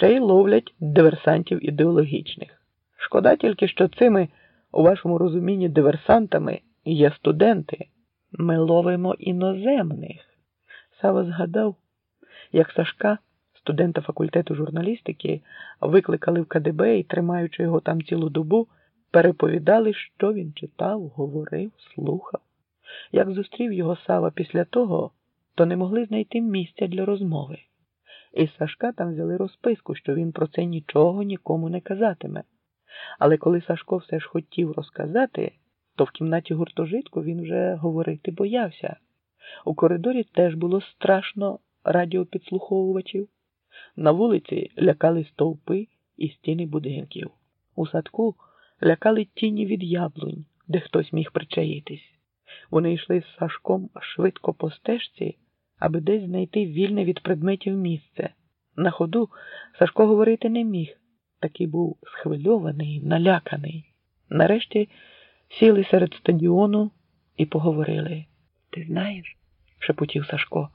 ще й ловлять диверсантів ідеологічних. Шкода тільки, що цими, у вашому розумінні, диверсантами є студенти. Ми ловимо іноземних. Сава згадав, як Сашка, студента факультету журналістики, викликали в КДБ і, тримаючи його там цілу добу, переповідали, що він читав, говорив, слухав. Як зустрів його Сава після того, то не могли знайти місця для розмови. І Сашка там взяли розписку, що він про це нічого нікому не казатиме. Але коли Сашко все ж хотів розказати, то в кімнаті гуртожитку він вже говорити боявся. У коридорі теж було страшно радіопідслуховувачів. На вулиці лякали стовпи і стіни будинків. У садку лякали тіні від яблунь, де хтось міг причаїтись. Вони йшли з Сашком швидко по стежці, аби десь знайти вільне від предметів місце. На ходу Сашко говорити не міг, такий був схвильований, наляканий. Нарешті сіли серед стадіону і поговорили. Ти знаєш, шепотів Сашко,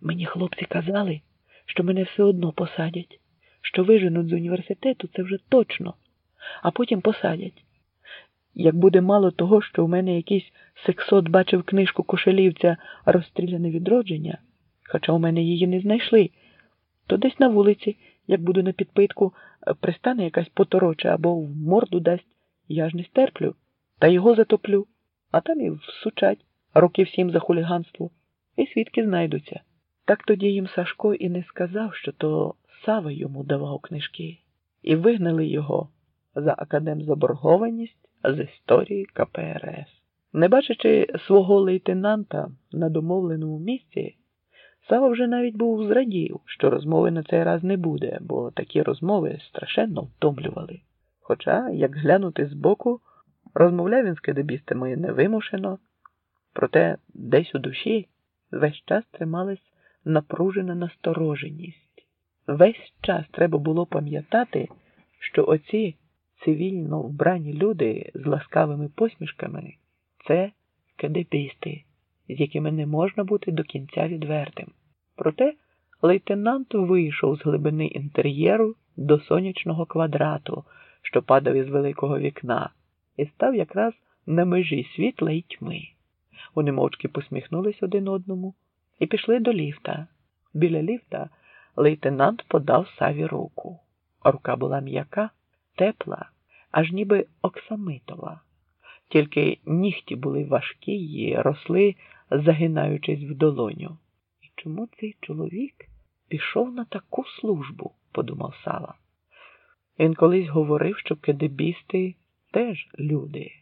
мені хлопці казали, що мене все одно посадять, що виженуть з університету, це вже точно, а потім посадять. Як буде мало того, що в мене якийсь сексот бачив книжку Кошелівця розстріляне відродження, хоча у мене її не знайшли, то десь на вулиці, як буду на підпитку, пристане якась потороча або в морду дасть, я ж не стерплю, та його затоплю, а там і всучать років сім за хуліганство, і свідки знайдуться. Так тоді їм Сашко і не сказав, що то Сава йому давав книжки, і вигнали його за академзаборгованість з історії КПРС. Не бачачи свого лейтенанта на домовленому місці, Сава вже навіть був зрадів, що розмови на цей раз не буде, бо такі розмови страшенно втомлювали. Хоча, як глянути збоку, розмовляв він з кидебістами невимушено, проте десь у душі весь час трималась напружена настороженість. Весь час треба було пам'ятати, що оці цивільно вбрані люди з ласкавими посмішками це кадебісти, з якими не можна бути до кінця відвертим. Проте лейтенант вийшов з глибини інтер'єру до сонячного квадрату, що падав із великого вікна, і став якраз на межі світла й тьми. Вони мовчки посміхнулись один одному і пішли до ліфта. Біля ліфта лейтенант подав саві руку. Рука була м'яка, тепла, аж ніби оксамитова. Тільки нігті були важкі й росли, загинаючись в долоню. І чому цей чоловік пішов на таку службу? подумав Сава. Він колись говорив, що кедебісти теж люди.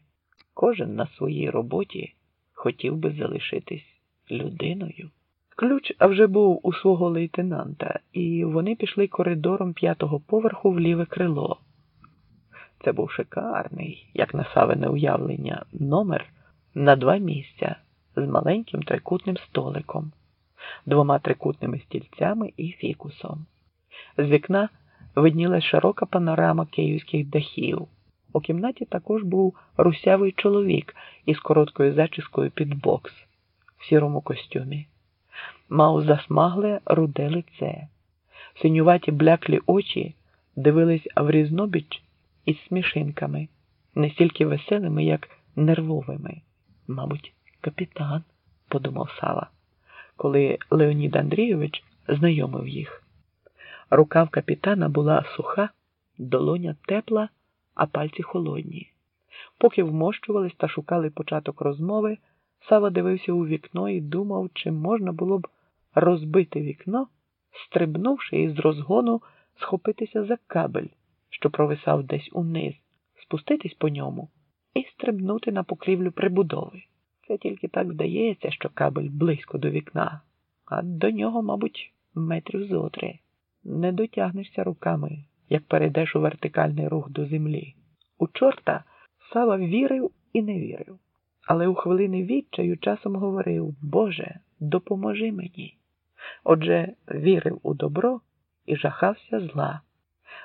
Кожен на своїй роботі хотів би залишитись людиною. Ключ вже був у свого лейтенанта, і вони пішли коридором п'ятого поверху в ліве крило. Це був шикарний, як на савине уявлення, номер на два місця з маленьким трикутним столиком, двома трикутними стільцями і фікусом. З вікна виднілась широка панорама київських дахів. У кімнаті також був русявий чоловік із короткою зачіскою під бокс в сірому костюмі. Мав засмагле руде лице. Синюваті бляклі очі дивились в різнобіч із смішинками, не стільки веселими, як нервовими. Мабуть, капітан, подумав Сава, коли Леонід Андрійович знайомив їх. Рука в капітана була суха, долоня тепла, а пальці холодні. Поки вмощувались та шукали початок розмови, Сава дивився у вікно і думав, чи можна було б розбити вікно, стрибнувши із розгону, схопитися за кабель що провисав десь униз, спуститись по ньому і стрибнути на покрівлю прибудови. Це тільки так здається, що кабель близько до вікна, а до нього, мабуть, метрів зо три. Не дотягнешся руками, як перейдеш у вертикальний рух до землі. У чорта Сава вірив і не вірив, але у хвилини відчаю часом говорив Боже, допоможи мені. Отже, вірив у добро і жахався зла.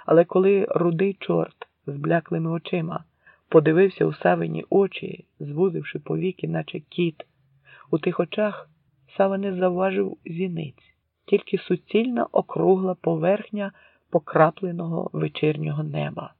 Але коли рудий чорт з бляклими очима подивився у савині очі, звузивши повіки, наче кіт, у тих очах Сава не завважив зіниць, тільки суцільна округла поверхня покрапленого вечірнього неба.